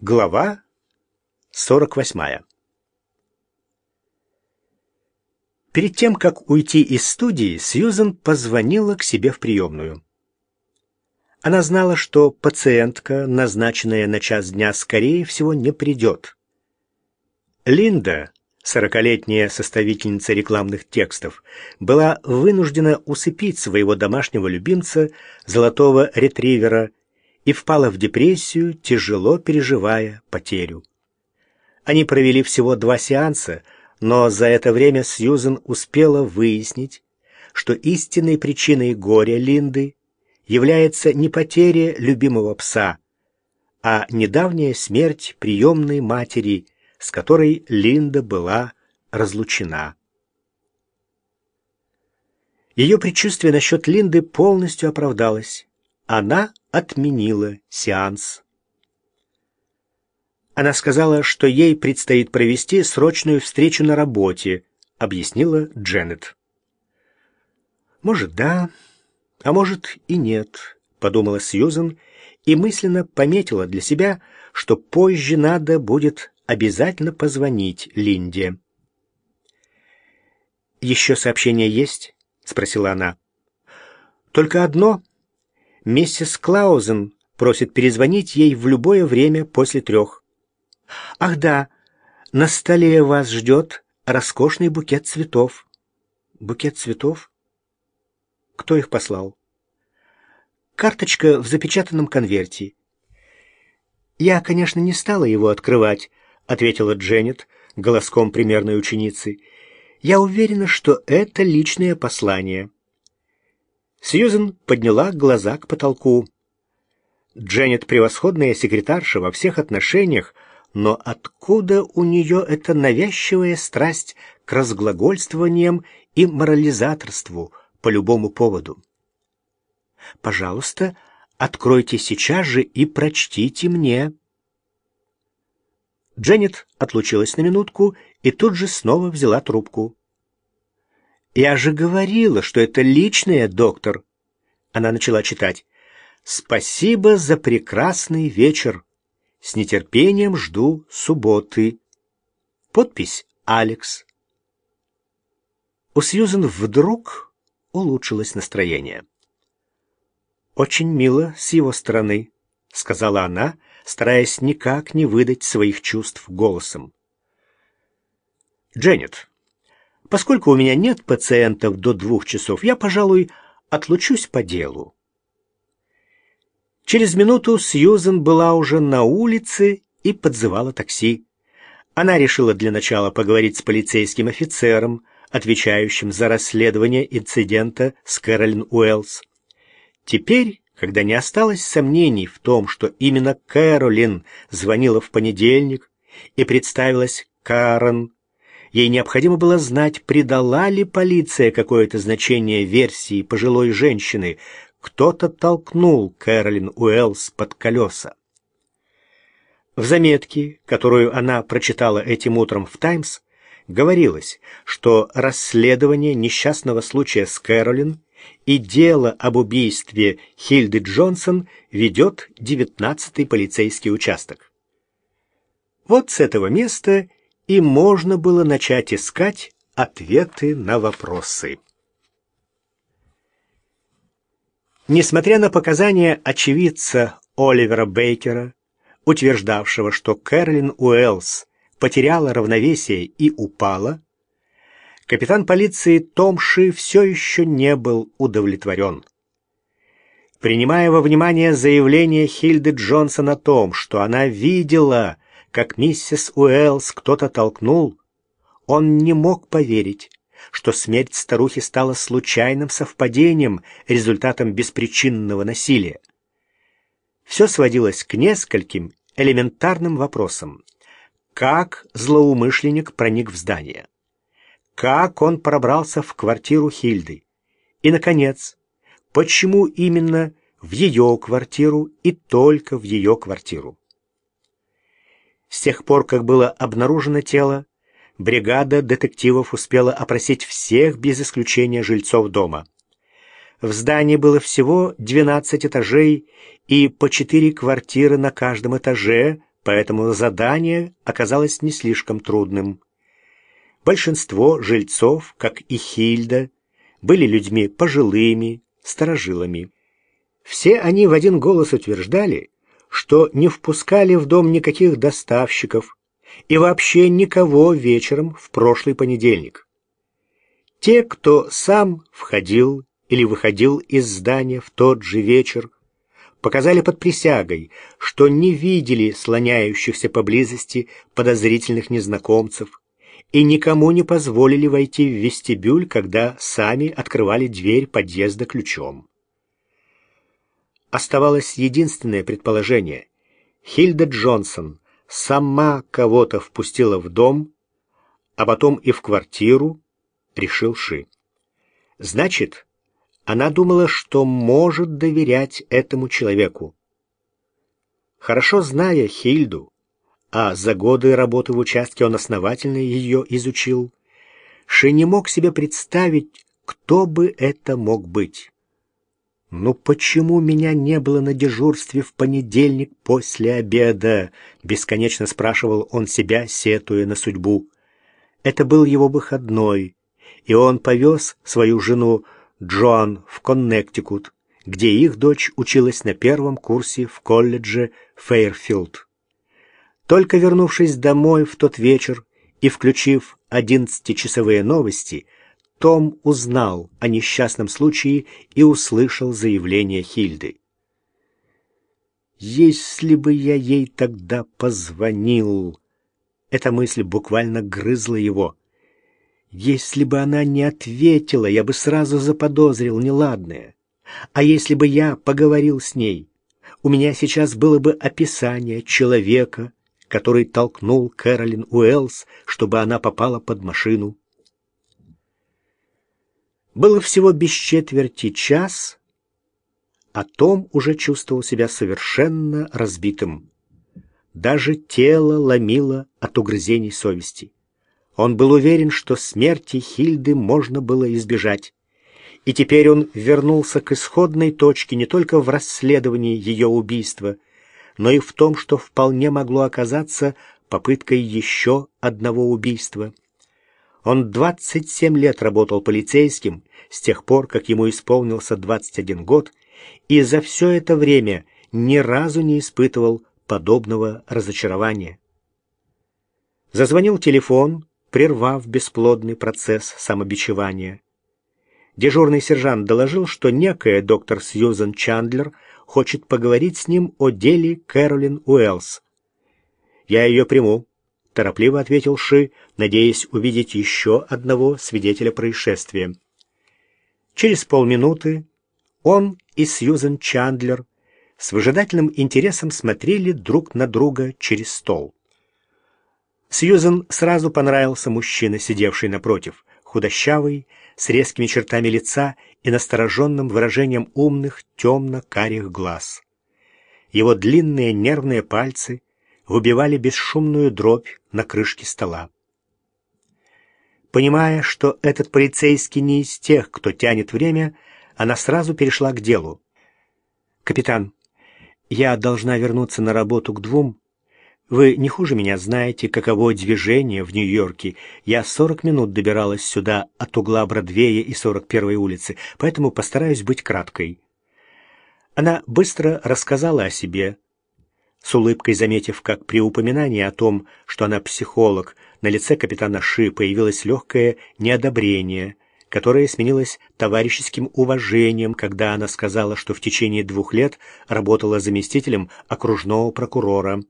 Глава 48 Перед тем, как уйти из студии, Сьюзен позвонила к себе в приемную. Она знала, что пациентка, назначенная на час дня, скорее всего, не придет. Линда, сорокалетняя составительница рекламных текстов, была вынуждена усыпить своего домашнего любимца, золотого ретривера, и впала в депрессию, тяжело переживая потерю. Они провели всего два сеанса, но за это время Сьюзен успела выяснить, что истинной причиной горя Линды является не потеря любимого пса, а недавняя смерть приемной матери, с которой Линда была разлучена. Ее предчувствие насчет Линды полностью оправдалось. Она отменила сеанс. Она сказала, что ей предстоит провести срочную встречу на работе, объяснила Дженнет. Может, да, а может и нет, подумала Сьюзен и мысленно пометила для себя, что позже надо будет обязательно позвонить Линде. «Еще сообщение есть?» — спросила она. «Только одно», Миссис Клаузен просит перезвонить ей в любое время после трех. Ах да, на столе вас ждет роскошный букет цветов. Букет цветов? Кто их послал? Карточка в запечатанном конверте. Я, конечно, не стала его открывать, ответила Дженнет голоском примерной ученицы. Я уверена, что это личное послание. Сьюзен подняла глаза к потолку. Дженнет превосходная секретарша во всех отношениях, но откуда у нее эта навязчивая страсть к разглагольствованиям и морализаторству по любому поводу? Пожалуйста, откройте сейчас же и прочтите мне. Дженнет отлучилась на минутку и тут же снова взяла трубку. «Я же говорила, что это личное, доктор!» Она начала читать. «Спасибо за прекрасный вечер. С нетерпением жду субботы». Подпись «Алекс». У Сьюзен вдруг улучшилось настроение. «Очень мило с его стороны», — сказала она, стараясь никак не выдать своих чувств голосом. «Дженнет, Поскольку у меня нет пациентов до двух часов, я, пожалуй, отлучусь по делу. Через минуту Сьюзен была уже на улице и подзывала такси. Она решила для начала поговорить с полицейским офицером, отвечающим за расследование инцидента с Кэролин Уэллс. Теперь, когда не осталось сомнений в том, что именно Кэролин звонила в понедельник и представилась Карен Ей необходимо было знать, придала ли полиция какое-то значение версии пожилой женщины. Кто-то толкнул Кэролин Уэллс под колеса. В заметке, которую она прочитала этим утром в «Таймс», говорилось, что расследование несчастного случая с Кэролин и дело об убийстве Хильды Джонсон ведет 19-й полицейский участок. Вот с этого места и можно было начать искать ответы на вопросы. Несмотря на показания очевидца Оливера Бейкера, утверждавшего, что Кэролин Уэллс потеряла равновесие и упала, капитан полиции Том Ши все еще не был удовлетворен. Принимая во внимание заявление Хильды Джонсон о том, что она видела, как миссис Уэллс кто-то толкнул, он не мог поверить, что смерть старухи стала случайным совпадением, результатом беспричинного насилия. Все сводилось к нескольким элементарным вопросам. Как злоумышленник проник в здание? Как он пробрался в квартиру Хильды? И, наконец, почему именно в ее квартиру и только в ее квартиру? С тех пор, как было обнаружено тело, бригада детективов успела опросить всех без исключения жильцов дома. В здании было всего 12 этажей и по 4 квартиры на каждом этаже, поэтому задание оказалось не слишком трудным. Большинство жильцов, как и Хильда, были людьми пожилыми, старожилами. Все они в один голос утверждали, что не впускали в дом никаких доставщиков и вообще никого вечером в прошлый понедельник. Те, кто сам входил или выходил из здания в тот же вечер, показали под присягой, что не видели слоняющихся поблизости подозрительных незнакомцев и никому не позволили войти в вестибюль, когда сами открывали дверь подъезда ключом. Оставалось единственное предположение. Хильда Джонсон сама кого-то впустила в дом, а потом и в квартиру, решил Ши. Значит, она думала, что может доверять этому человеку. Хорошо зная Хильду, а за годы работы в участке он основательно ее изучил, Ши не мог себе представить, кто бы это мог быть. «Ну почему меня не было на дежурстве в понедельник после обеда?» — бесконечно спрашивал он себя, сетуя на судьбу. Это был его выходной, и он повез свою жену Джоан в Коннектикут, где их дочь училась на первом курсе в колледже Фейрфилд. Только вернувшись домой в тот вечер и включив одиннадцатичасовые новости, том узнал о несчастном случае и услышал заявление Хильды. «Если бы я ей тогда позвонил...» Эта мысль буквально грызла его. Если бы она не ответила, я бы сразу заподозрил неладное. А если бы я поговорил с ней, у меня сейчас было бы описание человека, который толкнул Кэролин Уэллс, чтобы она попала под машину. Было всего без четверти час, а Том уже чувствовал себя совершенно разбитым. Даже тело ломило от угрызений совести. Он был уверен, что смерти Хильды можно было избежать. И теперь он вернулся к исходной точке не только в расследовании ее убийства, но и в том, что вполне могло оказаться попыткой еще одного убийства. Он 27 лет работал полицейским, с тех пор, как ему исполнился 21 год, и за все это время ни разу не испытывал подобного разочарования. Зазвонил телефон, прервав бесплодный процесс самобичевания. Дежурный сержант доложил, что некая доктор Сьюзен Чандлер хочет поговорить с ним о деле Кэролин Уэллс. «Я ее приму», — торопливо ответил Ши, надеясь увидеть еще одного свидетеля происшествия. Через полминуты он и Сьюзен Чандлер с выжидательным интересом смотрели друг на друга через стол. Сьюзен сразу понравился мужчина, сидевший напротив, худощавый, с резкими чертами лица и настороженным выражением умных, темно-карих глаз. Его длинные нервные пальцы выбивали бесшумную дробь на крышке стола. Понимая, что этот полицейский не из тех, кто тянет время, она сразу перешла к делу. «Капитан, я должна вернуться на работу к двум, вы не хуже меня знаете, каково движение в Нью-Йорке. Я 40 минут добиралась сюда от угла Бродвея и 41-й улицы, поэтому постараюсь быть краткой. Она быстро рассказала о себе, с улыбкой заметив, как при упоминании о том, что она психолог, на лице капитана Ши появилось легкое неодобрение, которое сменилось товарищеским уважением, когда она сказала, что в течение двух лет работала заместителем окружного прокурора.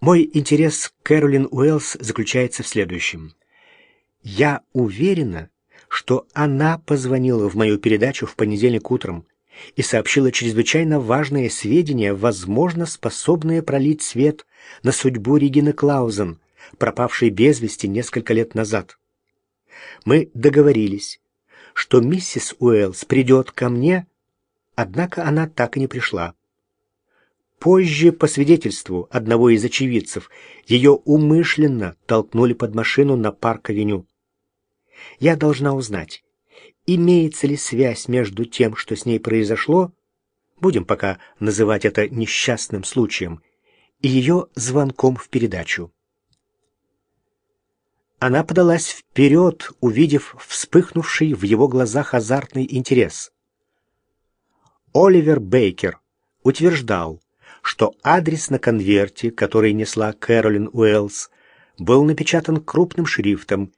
Мой интерес к Кэролин Уэллс заключается в следующем. Я уверена, что она позвонила в мою передачу в понедельник утром и сообщила чрезвычайно важные сведения, возможно, способные пролить свет на судьбу Регины Клаузен, пропавшей без вести несколько лет назад. Мы договорились, что миссис Уэллс придет ко мне, однако она так и не пришла. Позже, по свидетельству одного из очевидцев, ее умышленно толкнули под машину на парк-авеню. Я должна узнать, имеется ли связь между тем, что с ней произошло, будем пока называть это несчастным случаем, и ее звонком в передачу. Она подалась вперед, увидев вспыхнувший в его глазах азартный интерес. Оливер Бейкер утверждал, что адрес на конверте, который несла Кэролин Уэллс, был напечатан крупным шрифтом,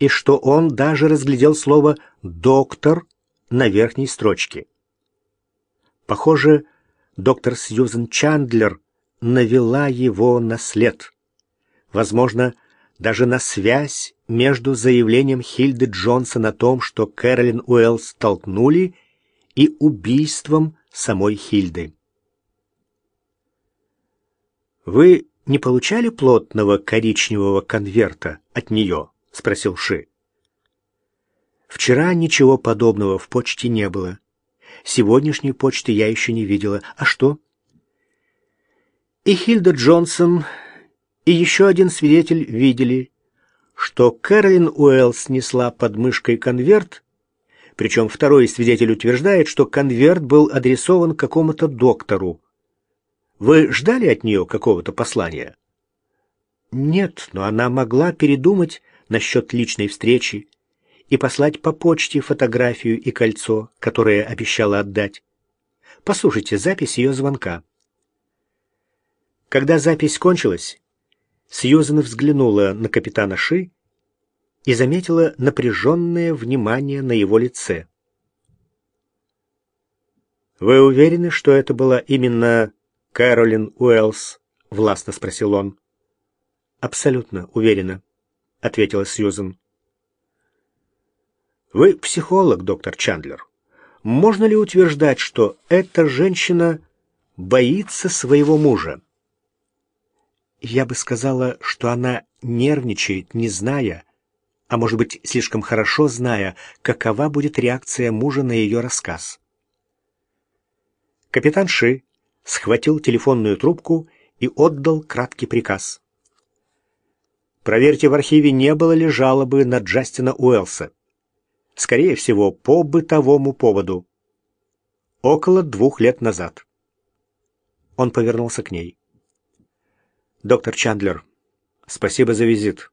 и что он даже разглядел слово «доктор» на верхней строчке. Похоже, доктор Сьюзен Чандлер навела его на след. Возможно, даже на связь между заявлением Хильды Джонсон о том, что Кэролин Уэллс толкнули, и убийством самой Хильды. «Вы не получали плотного коричневого конверта от нее?» — спросил Ши. «Вчера ничего подобного в почте не было. Сегодняшней почты я еще не видела. А что?» И Хильда Джонсон, и еще один свидетель видели, что Кэролин Уэллс несла под мышкой конверт, причем второй свидетель утверждает, что конверт был адресован какому-то доктору. Вы ждали от нее какого-то послания? Нет, но она могла передумать насчет личной встречи и послать по почте фотографию и кольцо, которое обещала отдать. Послушайте запись ее звонка. Когда запись кончилась, Сьюзен взглянула на капитана Ши и заметила напряженное внимание на его лице. «Вы уверены, что это была именно Кэролин Уэллс?» — властно спросил он. «Абсолютно уверена», — ответила Сьюзен. «Вы психолог, доктор Чандлер. Можно ли утверждать, что эта женщина боится своего мужа?» Я бы сказала, что она нервничает, не зная, а может быть, слишком хорошо зная, какова будет реакция мужа на ее рассказ. Капитан Ши схватил телефонную трубку и отдал краткий приказ. Проверьте в архиве, не было ли жалобы на Джастина Уэлса. Скорее всего, по бытовому поводу. Около двух лет назад. Он повернулся к ней. «Доктор Чандлер, спасибо за визит.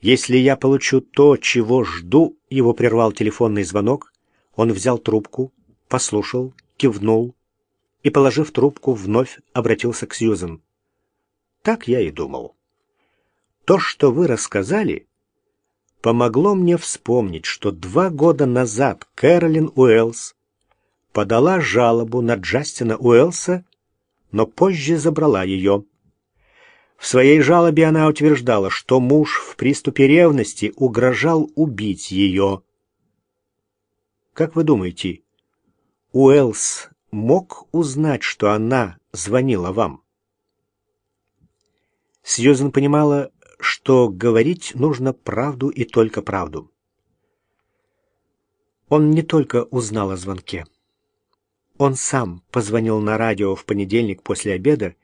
Если я получу то, чего жду, его прервал телефонный звонок, он взял трубку, послушал, кивнул и, положив трубку, вновь обратился к Сьюзен. Так я и думал. То, что вы рассказали, помогло мне вспомнить, что два года назад Кэролин Уэллс подала жалобу на Джастина Уэллса но позже забрала ее. В своей жалобе она утверждала, что муж в приступе ревности угрожал убить ее. Как вы думаете, Уэллс мог узнать, что она звонила вам? Сьюзен понимала, что говорить нужно правду и только правду. Он не только узнал о звонке. Он сам позвонил на радио в понедельник после обеда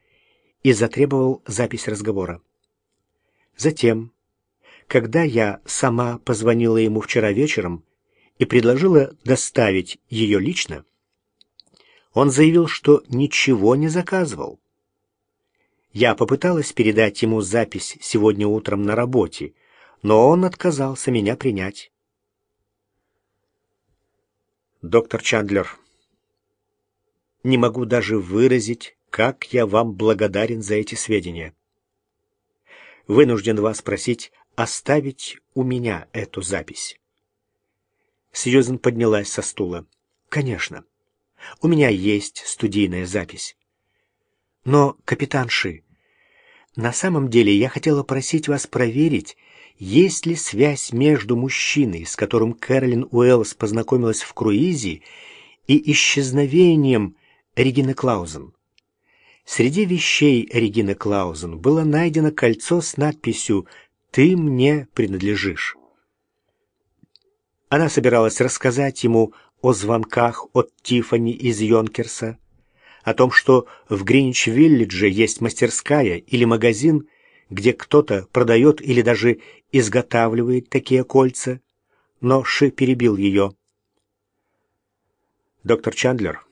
и затребовал запись разговора. Затем, когда я сама позвонила ему вчера вечером и предложила доставить ее лично, он заявил, что ничего не заказывал. Я попыталась передать ему запись сегодня утром на работе, но он отказался меня принять. Доктор Чандлер, не могу даже выразить, как я вам благодарен за эти сведения. Вынужден вас просить оставить у меня эту запись. Сьюзен поднялась со стула. Конечно. У меня есть студийная запись. Но, капитан Ши, на самом деле я хотела просить вас проверить, есть ли связь между мужчиной, с которым Кэролин Уэллс познакомилась в круизе, и исчезновением Регины Клаузен. Среди вещей Регины Клаузен было найдено кольцо с надписью «Ты мне принадлежишь». Она собиралась рассказать ему о звонках от Тифани из Йонкерса, о том, что в Гринч-Виллидже есть мастерская или магазин, где кто-то продает или даже изготавливает такие кольца, но Ши перебил ее. «Доктор Чандлер,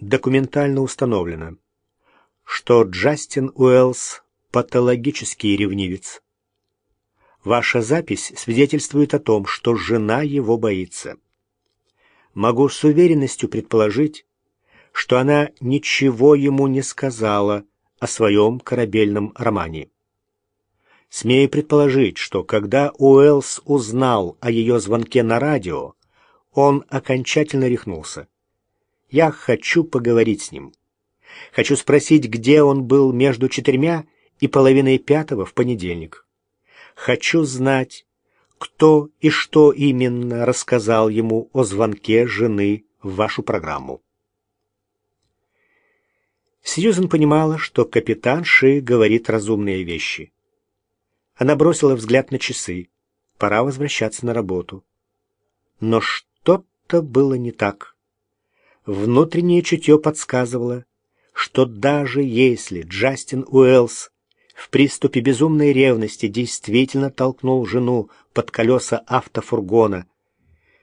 документально установлено, что Джастин Уэллс — патологический ревнивец. Ваша запись свидетельствует о том, что жена его боится. Могу с уверенностью предположить, что она ничего ему не сказала о своем корабельном романе. Смею предположить, что когда Уэллс узнал о ее звонке на радио, он окончательно рехнулся. Я хочу поговорить с ним. Хочу спросить, где он был между четырьмя и половиной пятого в понедельник. Хочу знать, кто и что именно рассказал ему о звонке жены в вашу программу. Сьюзен понимала, что капитан Ши говорит разумные вещи. Она бросила взгляд на часы. Пора возвращаться на работу. Но что-то было не так. Внутреннее чутье подсказывало, что даже если Джастин Уэллс в приступе безумной ревности действительно толкнул жену под колеса автофургона,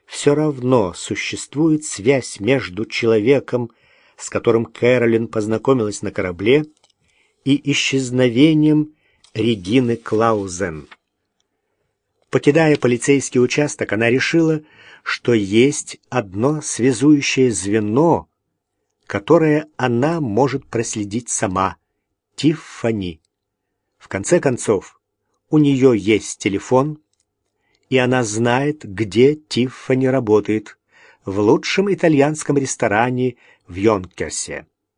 все равно существует связь между человеком, с которым Кэролин познакомилась на корабле, и исчезновением Регины Клаузен. Покидая полицейский участок, она решила, что есть одно связующее звено, которое она может проследить сама — Тиффани. В конце концов, у нее есть телефон, и она знает, где Тиффани работает, в лучшем итальянском ресторане в Йонкерсе.